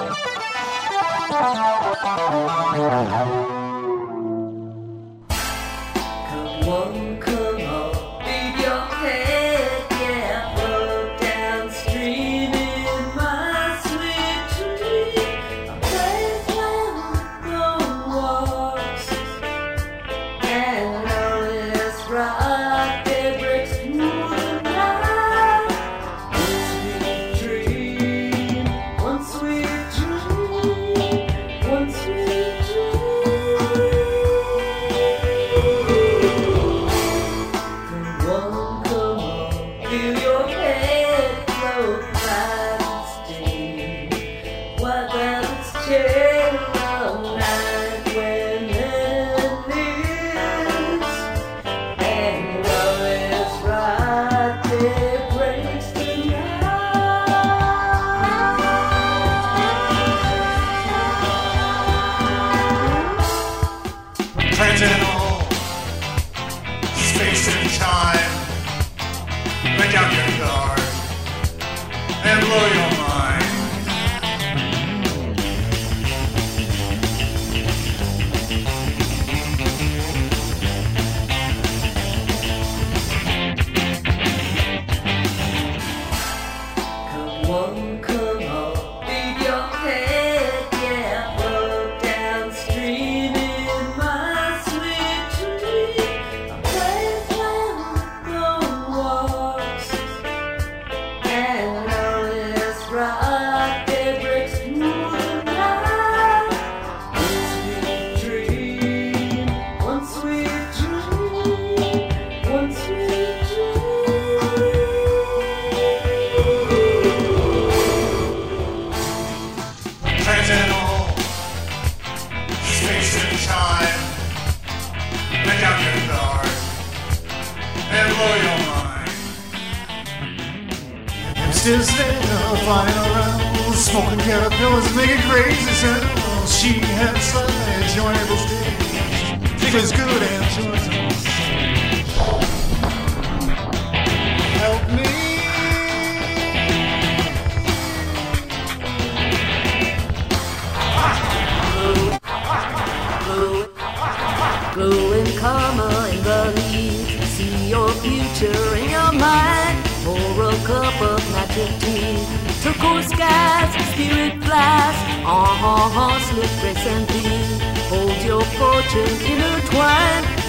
Come one Glory. time. Pick your stars and blow your mind. Hipsters there, flying around, smoking caterpillars, making crazy sounds. Oh, she had slightly enjoyable days. She was good and joyful. city. Turquoise skies, spirit flies, on ah, ah, ah, slippery sandy. Hold your fortune intertwined.